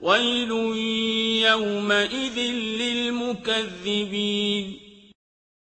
وَيْلٌ يَوْمَئِذٍ لِّلْمُكَذِّبِينَ